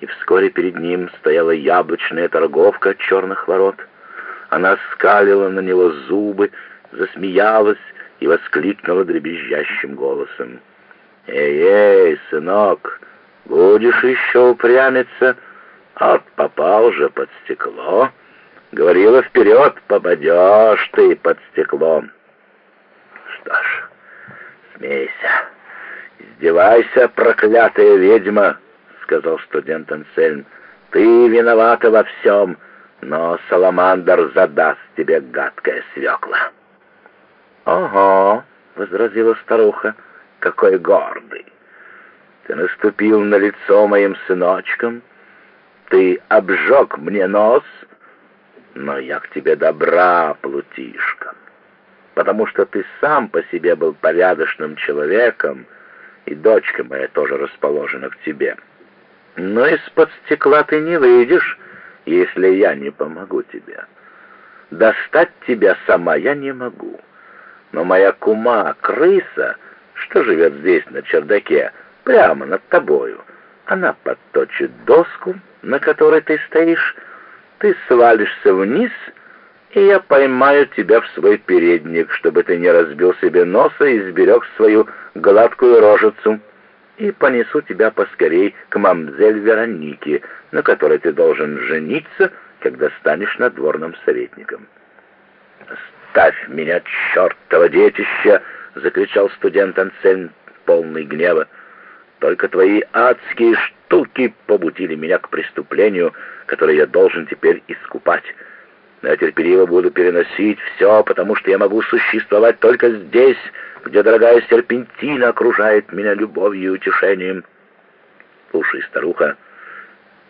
и вскоре перед ним стояла яблочная торговка от черных ворот. Она скалила на него зубы, засмеялась и воскликнула дребезжащим голосом. «Эй-эй, сынок, будешь еще упрямиться? А попал же под стекло. Говорила вперед, попадешь ты под стеклом». «Что ж, смейся, издевайся, проклятая ведьма!» — сказал студент Ансельм. «Ты виновата во всем, но Саламандр задаст тебе гадкое свекла». «Ого!» — возразила старуха. «Какой гордый! Ты наступил на лицо моим сыночкам, ты обжег мне нос, но я к тебе добра, плутишка, потому что ты сам по себе был порядочным человеком, и дочка моя тоже расположена к тебе. Но из-под стекла ты не выйдешь, если я не помогу тебе. Достать тебя сама я не могу» но моя кума, крыса, что живет здесь на чердаке, прямо над тобою, она подточит доску, на которой ты стоишь, ты свалишься вниз, и я поймаю тебя в свой передник, чтобы ты не разбил себе носа и сберег свою гладкую рожицу, и понесу тебя поскорей к мамзель Веронике, на которой ты должен жениться, когда станешь надворным советником. «Оставь меня, чертово детище!» — закричал студент Ансельм, полный гнева. «Только твои адские штуки побудили меня к преступлению, которое я должен теперь искупать. Но я терпеливо буду переносить все, потому что я могу существовать только здесь, где дорогая серпентина окружает меня любовью и утешением. Слушай, старуха,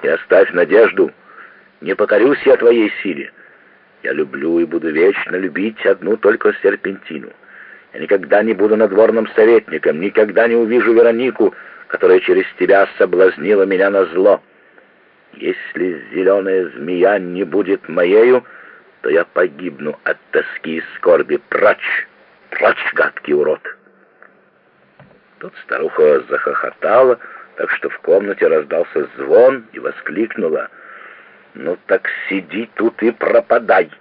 и оставь надежду. Не покорюсь я твоей силе». Я люблю и буду вечно любить одну только серпентину. Я никогда не буду надворным советником, никогда не увижу Веронику, которая через тебя соблазнила меня на зло. Если зеленая змея не будет моею, то я погибну от тоски и скорби. Прочь, прочь, гадкий урод!» Тут старуха захохотала, так что в комнате раздался звон и воскликнула — «Ну так сиди тут и пропадай.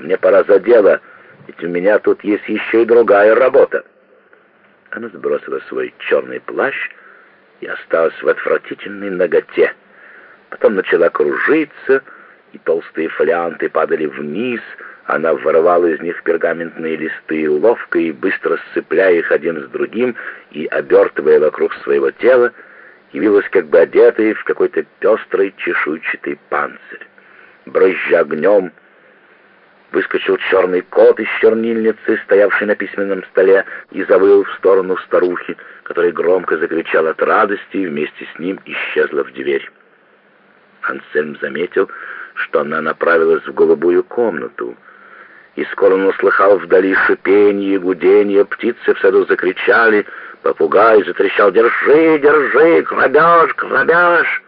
Мне пора за дело, ведь у меня тут есть еще и другая работа». Она сбросила свой черный плащ и осталась в отвратительной ноготе. Потом начала кружиться, и толстые фолианты падали вниз, она вырывала из них пергаментные листы, ловко и быстро сцепляя их один с другим и обертывая вокруг своего тела, явилась как бы одетая в какой-то пестрый чешуйчатый панцирь. Брызжа огнем, выскочил черный кот из чернильницы, стоявший на письменном столе, и завыл в сторону старухи, которая громко закричала от радости и вместе с ним исчезла в дверь. Ансельм заметил, что она направилась в голубую комнату, и скоро он услыхал вдали шипение гудение, птицы в саду закричали — Попугай затрещал «Держи, держи! Грабеж, грабеж!»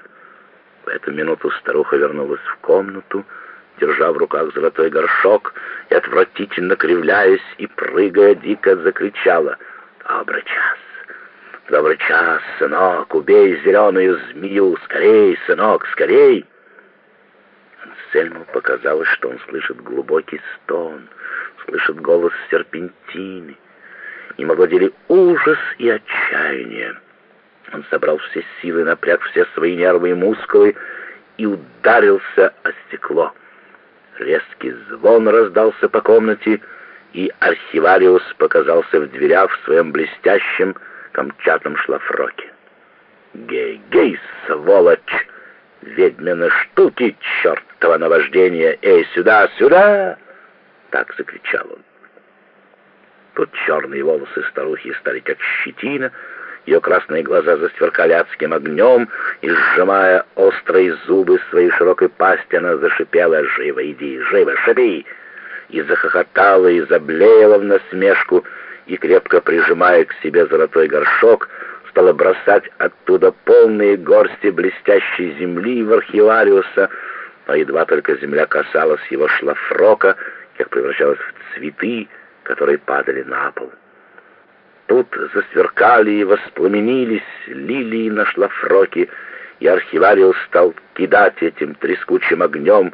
В эту минуту старуха вернулась в комнату, держа в руках золотой горшок, и, отвратительно кривляясь и прыгая, дико закричала «Добрый час! Добрый час, сынок! Убей зеленую змею! Скорей, сынок, скорей!» Ансельму показалось, что он слышит глубокий стон, слышит голос серпентины, им овладели ужас и отчаяние. Он собрал все силы, напряг все свои нервы и мускулы и ударился о стекло. Резкий звон раздался по комнате, и архивариус показался в дверях в своем блестящем камчатном шлафроке. «Гей-гей, сволочь! Ведьмины штуки, чертово наваждение! Эй, сюда, сюда!» Так закричал он. Тут черные волосы старухи стали как щетина, ее красные глаза засверкали адским огнем, и, сжимая острые зубы своей широкой пасти, она зашипела «Живо иди, живо, шиби!» и захохотала, и заблеяла в насмешку, и, крепко прижимая к себе золотой горшок, стала бросать оттуда полные горсти блестящей земли в архивариуса, но едва только земля касалась его шлафрока, как превращалась в цветы, которые падали на пол. Тут засверкали и воспламенились лилии на шлафроке, и архивариус стал кидать этим трескучим огнем